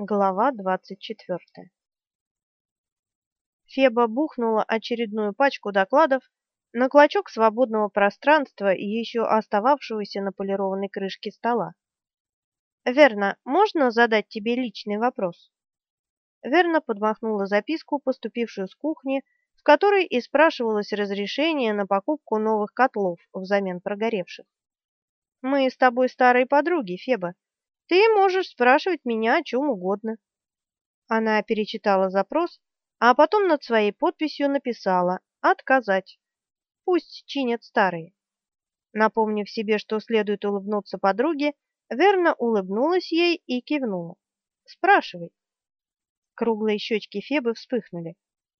Глава двадцать четвертая. Феба бухнула очередную пачку докладов на клочок свободного пространства и еще остававшегося на полированной крышке стола. «Верно, можно задать тебе личный вопрос?» Верна подмахнула записку, поступившую с кухни, в которой и спрашивалось разрешение на покупку новых котлов взамен прогоревших. «Мы с тобой старые подруги, Феба. Ты можешь спрашивать меня о чем угодно. Она перечитала запрос, а потом над своей подписью написала «Отказать». Пусть чинят старые. Напомнив себе, что следует улыбнуться подруге, Верна улыбнулась ей и кивнула. «Спрашивай». Круглые щечки Фебы вспыхнули.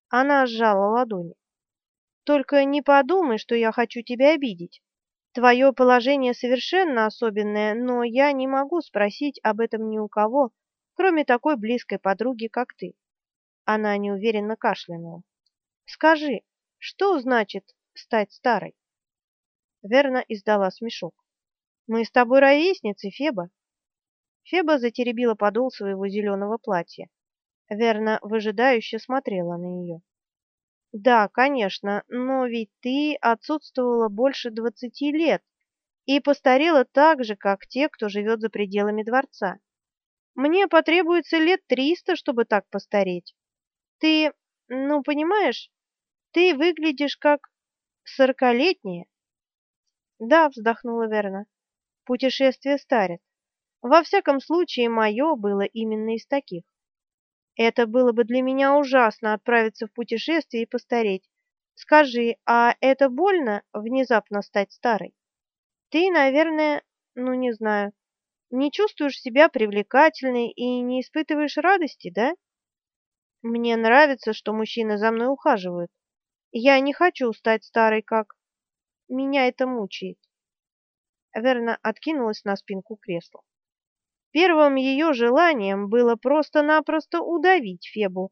Она сжала ладони. «Только не подумай, что я хочу тебя обидеть. Твое положение совершенно особенное, но я не могу спросить об этом ни у кого, кроме такой близкой подруги, как ты. Она неуверенно кашлянула. Скажи, что значит стать старой? Верна издала смешок. Мы с тобой ровесницы, Феба. Феба затеребила подол своего зеленого платья. Верна выжидающе смотрела на нее. Да, конечно, но ведь ты отсутствовала больше двадцати лет и постарела так же, как те, кто живет за пределами дворца. Мне потребуется лет триста, чтобы так постареть. Ты, ну, понимаешь, ты выглядишь как сорокалетняя. Да, вздохнула Верна. Путешествие старит. Во всяком случае, мое было именно из таких. Это было бы для меня ужасно отправиться в путешествие и постареть. Скажи, а это больно внезапно стать старой? Ты, наверное, ну не знаю, не чувствуешь себя привлекательной и не испытываешь радости, да? Мне нравится, что мужчины за мной ухаживают. Я не хочу стать старой, как... Меня это мучает. Верна откинулась на спинку кресла. Первым ее желанием было просто-напросто удавить Фебу,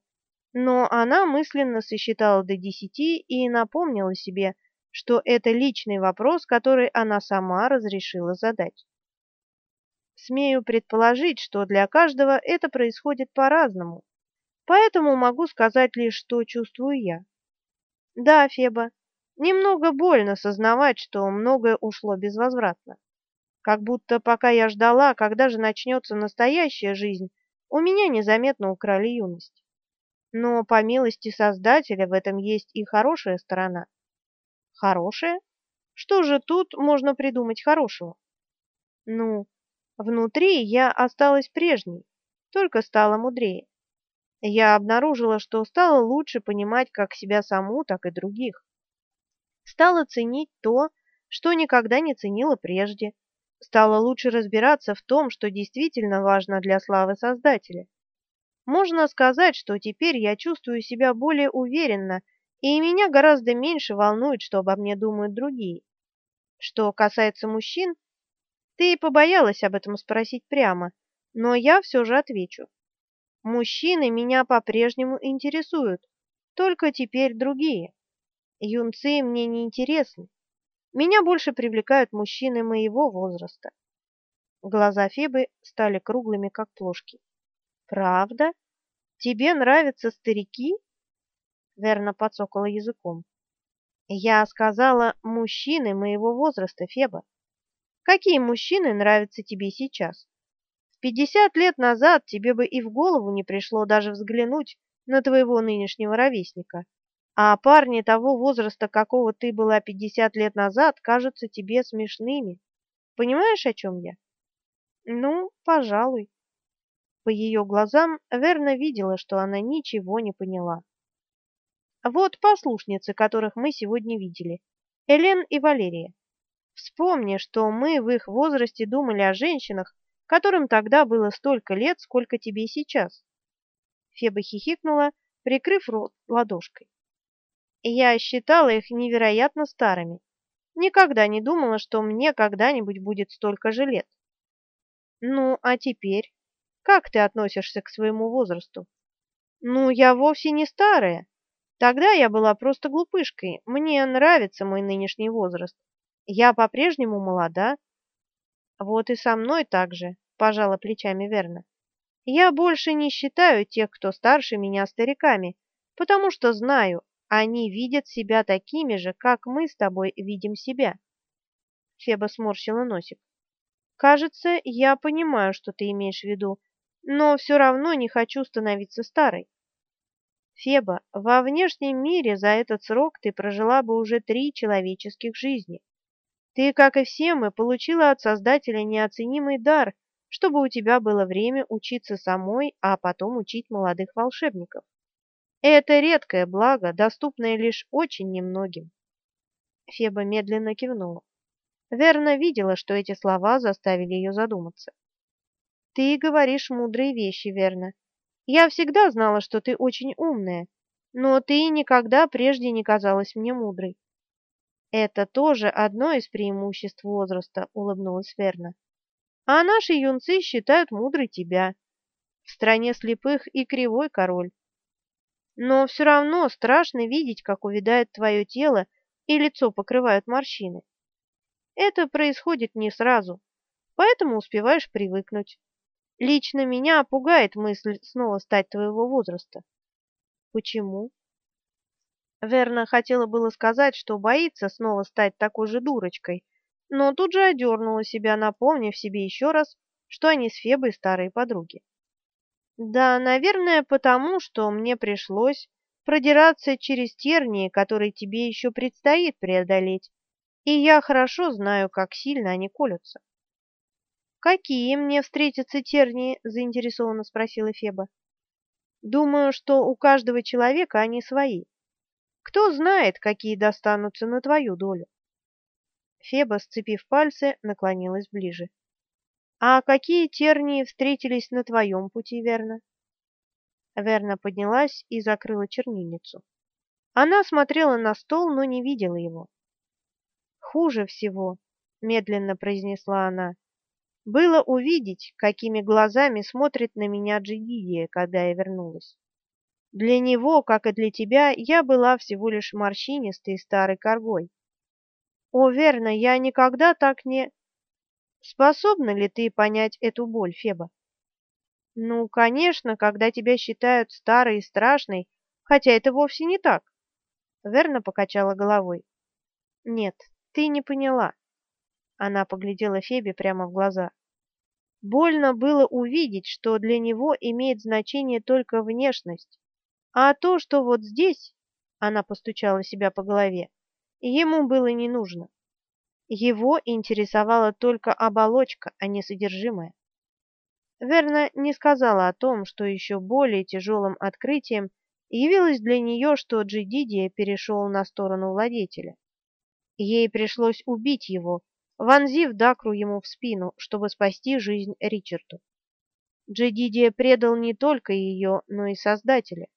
но она мысленно сосчитала до десяти и напомнила себе, что это личный вопрос, который она сама разрешила задать. Смею предположить, что для каждого это происходит по-разному, поэтому могу сказать лишь, что чувствую я. Да, Феба, немного больно сознавать, что многое ушло безвозвратно. Как будто пока я ждала, когда же начнется настоящая жизнь, у меня незаметно украли юность. Но по милости Создателя в этом есть и хорошая сторона. Хорошая? Что же тут можно придумать хорошего? Ну, внутри я осталась прежней, только стала мудрее. Я обнаружила, что стала лучше понимать как себя саму, так и других. Стала ценить то, что никогда не ценила прежде, стала лучше разбираться в том, что действительно важно для славы Создателя. Можно сказать, что теперь я чувствую себя более уверенно, и меня гораздо меньше волнует, что обо мне думают другие. Что касается мужчин, ты побоялась об этом спросить прямо, но я все же отвечу. Мужчины меня по-прежнему интересуют, только теперь другие. Юнцы мне не интересны. Меня больше привлекают мужчины моего возраста. Глаза Фебы стали круглыми, как плошки. Правда? Тебе нравятся старики? Верно подсокала языком. Я сказала мужчины моего возраста, Феба. Какие мужчины нравятся тебе сейчас? В пятьдесят лет назад тебе бы и в голову не пришло даже взглянуть на твоего нынешнего ровесника а парни того возраста, какого ты была пятьдесят лет назад, кажутся тебе смешными. Понимаешь, о чем я? Ну, пожалуй. По ее глазам Верна видела, что она ничего не поняла. Вот послушницы, которых мы сегодня видели, Элен и Валерия. Вспомни, что мы в их возрасте думали о женщинах, которым тогда было столько лет, сколько тебе сейчас. Феба хихикнула, прикрыв рот ладошкой. Я считала их невероятно старыми. Никогда не думала, что мне когда-нибудь будет столько же лет. Ну, а теперь? Как ты относишься к своему возрасту? Ну, я вовсе не старая. Тогда я была просто глупышкой. Мне нравится мой нынешний возраст. Я по-прежнему молода. Вот и со мной так же, пожала плечами Верна. Я больше не считаю тех, кто старше меня, стариками, потому что знаю, они видят себя такими же, как мы с тобой видим себя. Феба сморщила носик. Кажется, я понимаю, что ты имеешь в виду, но все равно не хочу становиться старой. Феба, во внешнем мире за этот срок ты прожила бы уже три человеческих жизни. Ты, как и все мы, получила от Создателя неоценимый дар, чтобы у тебя было время учиться самой, а потом учить молодых волшебников. Это редкое благо, доступное лишь очень немногим. Феба медленно кивнула. Верно видела, что эти слова заставили ее задуматься. Ты говоришь мудрые вещи, верно. Я всегда знала, что ты очень умная, но ты никогда прежде не казалась мне мудрой. Это тоже одно из преимуществ возраста, улыбнулась Верна. А наши юнцы считают мудрой тебя. В стране слепых и кривой король. Но все равно страшно видеть, как увядает твое тело и лицо покрывают морщины. Это происходит не сразу, поэтому успеваешь привыкнуть. Лично меня пугает мысль снова стать твоего возраста. Почему? Верна хотела было сказать, что боится снова стать такой же дурочкой, но тут же одернула себя, напомнив себе еще раз, что они с Фебой старые подруги. Да, наверное, потому, что мне пришлось продираться через тернии, которые тебе еще предстоит преодолеть, и я хорошо знаю, как сильно они колются. «Какие мне встретятся тернии?» – заинтересованно спросила Феба. «Думаю, что у каждого человека они свои. Кто знает, какие достанутся на твою долю?» Феба, сцепив пальцы, наклонилась ближе. «А какие тернии встретились на твоем пути, Верно?» Верна поднялась и закрыла чернильницу. Она смотрела на стол, но не видела его. «Хуже всего», — медленно произнесла она, было увидеть, какими глазами смотрит на меня Джигидия, когда я вернулась. Для него, как и для тебя, я была всего лишь морщинистой старой коргой. О, верно, я никогда так не... Способна ли ты понять эту боль, Феба? Ну, конечно, когда тебя считают старой и страшной, хотя это вовсе не так. Верно покачала головой. Нет, ты не поняла. Она поглядела Фебе прямо в глаза. Больно было увидеть, что для него имеет значение только внешность, а то, что вот здесь, она постучала себя по голове, ему было не нужно. Его интересовала только оболочка, а не содержимое. Верно не сказала о том, что еще более тяжелым открытием явилось для нее, что Джидидия перешел на сторону владетеля. Ей пришлось убить его, вонзив дакру ему в спину, чтобы спасти жизнь Ричарду. Джедидия предал не только ее, но и Создателя.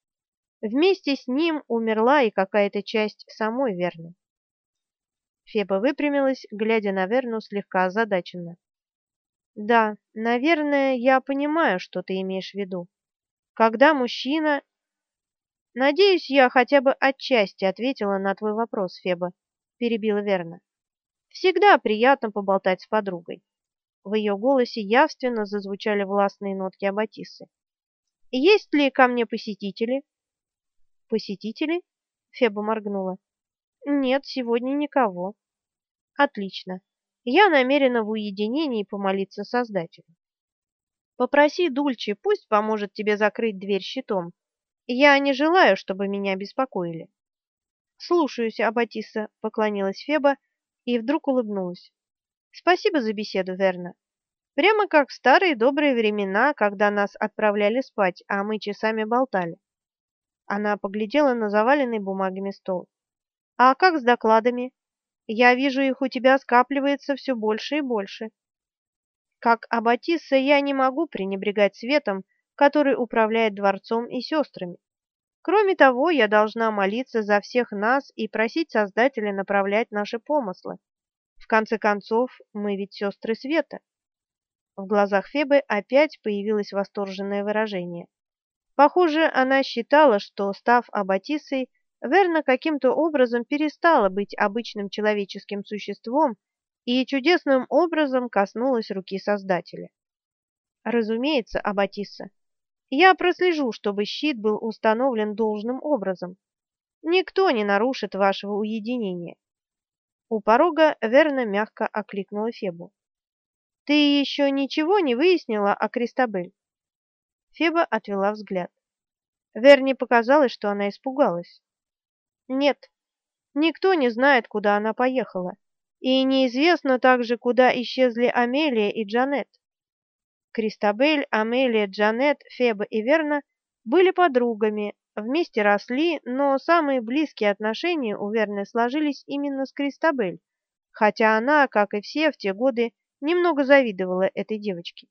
Вместе с ним умерла и какая-то часть самой Верны. Феба выпрямилась, глядя на Верну слегка озадаченно. «Да, наверное, я понимаю, что ты имеешь в виду. Когда мужчина...» «Надеюсь, я хотя бы отчасти ответила на твой вопрос, Феба», — перебила Верна. Всегда приятно поболтать с подругой. В ее голосе явственно зазвучали властные нотки Аббатисы. «Есть ли ко мне посетители?» «Посетители?» — Феба моргнула. «Нет, сегодня никого». «Отлично. Я намерена в уединении помолиться Создателю. Попроси Дульче, пусть поможет тебе закрыть дверь щитом. Я не желаю, чтобы меня беспокоили». «Слушаюсь, Аббатиса», — поклонилась Феба, — и вдруг улыбнулась. «Спасибо за беседу, Верна. Прямо как в старые добрые времена, когда нас отправляли спать, а мы часами болтали». Она поглядела на заваленный бумагами стол. «А как с докладами? Я вижу, их у тебя скапливается все больше и больше». Как Аббатисса я не могу пренебрегать светом, который управляет дворцом и сестрами. Кроме того, я должна молиться за всех нас и просить Создателя направлять наши помыслы. В конце концов, мы ведь сестры света. В глазах Фебы опять появилось восторженное выражение. Похоже, она считала, что, став аббатисой, Верна каким-то образом перестала быть обычным человеческим существом и чудесным образом коснулась руки Создателя. Разумеется, Аббатисса, Я прослежу, чтобы щит был установлен должным образом. Никто не нарушит вашего уединения. У порога Верна мягко окликнула Фебу. «Ты еще ничего не выяснила о Кристабель?» Феба отвела взгляд. Верне показалось, что она испугалась. «Нет, никто не знает, куда она поехала, и неизвестно также, куда исчезли Амелия и Джанет. Кристабель, Амелия, Джанет, Феба и Верна были подругами, вместе росли, но самые близкие отношения у Верны сложились именно с Кристабель, хотя она, как и все в те годы, немного завидовала этой девочке.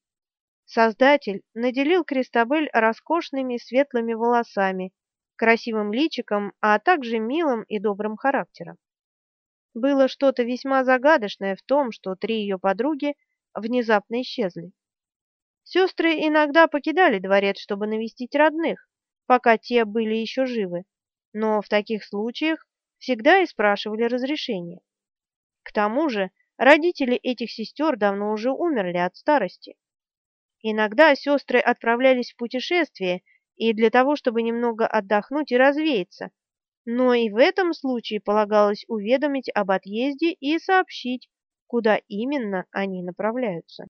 Создатель наделил Кристабель роскошными светлыми волосами, красивым личиком, а также милым и добрым характером. Было что-то весьма загадочное в том, что три ее подруги внезапно исчезли. Сестры иногда покидали дворец, чтобы навестить родных, пока те были еще живы, но в таких случаях всегда и спрашивали разрешения. К тому же родители этих сестер давно уже умерли от старости. Иногда сестры отправлялись в путешествие и для того, чтобы немного отдохнуть и развеяться, но и в этом случае полагалось уведомить об отъезде и сообщить, куда именно они направляются.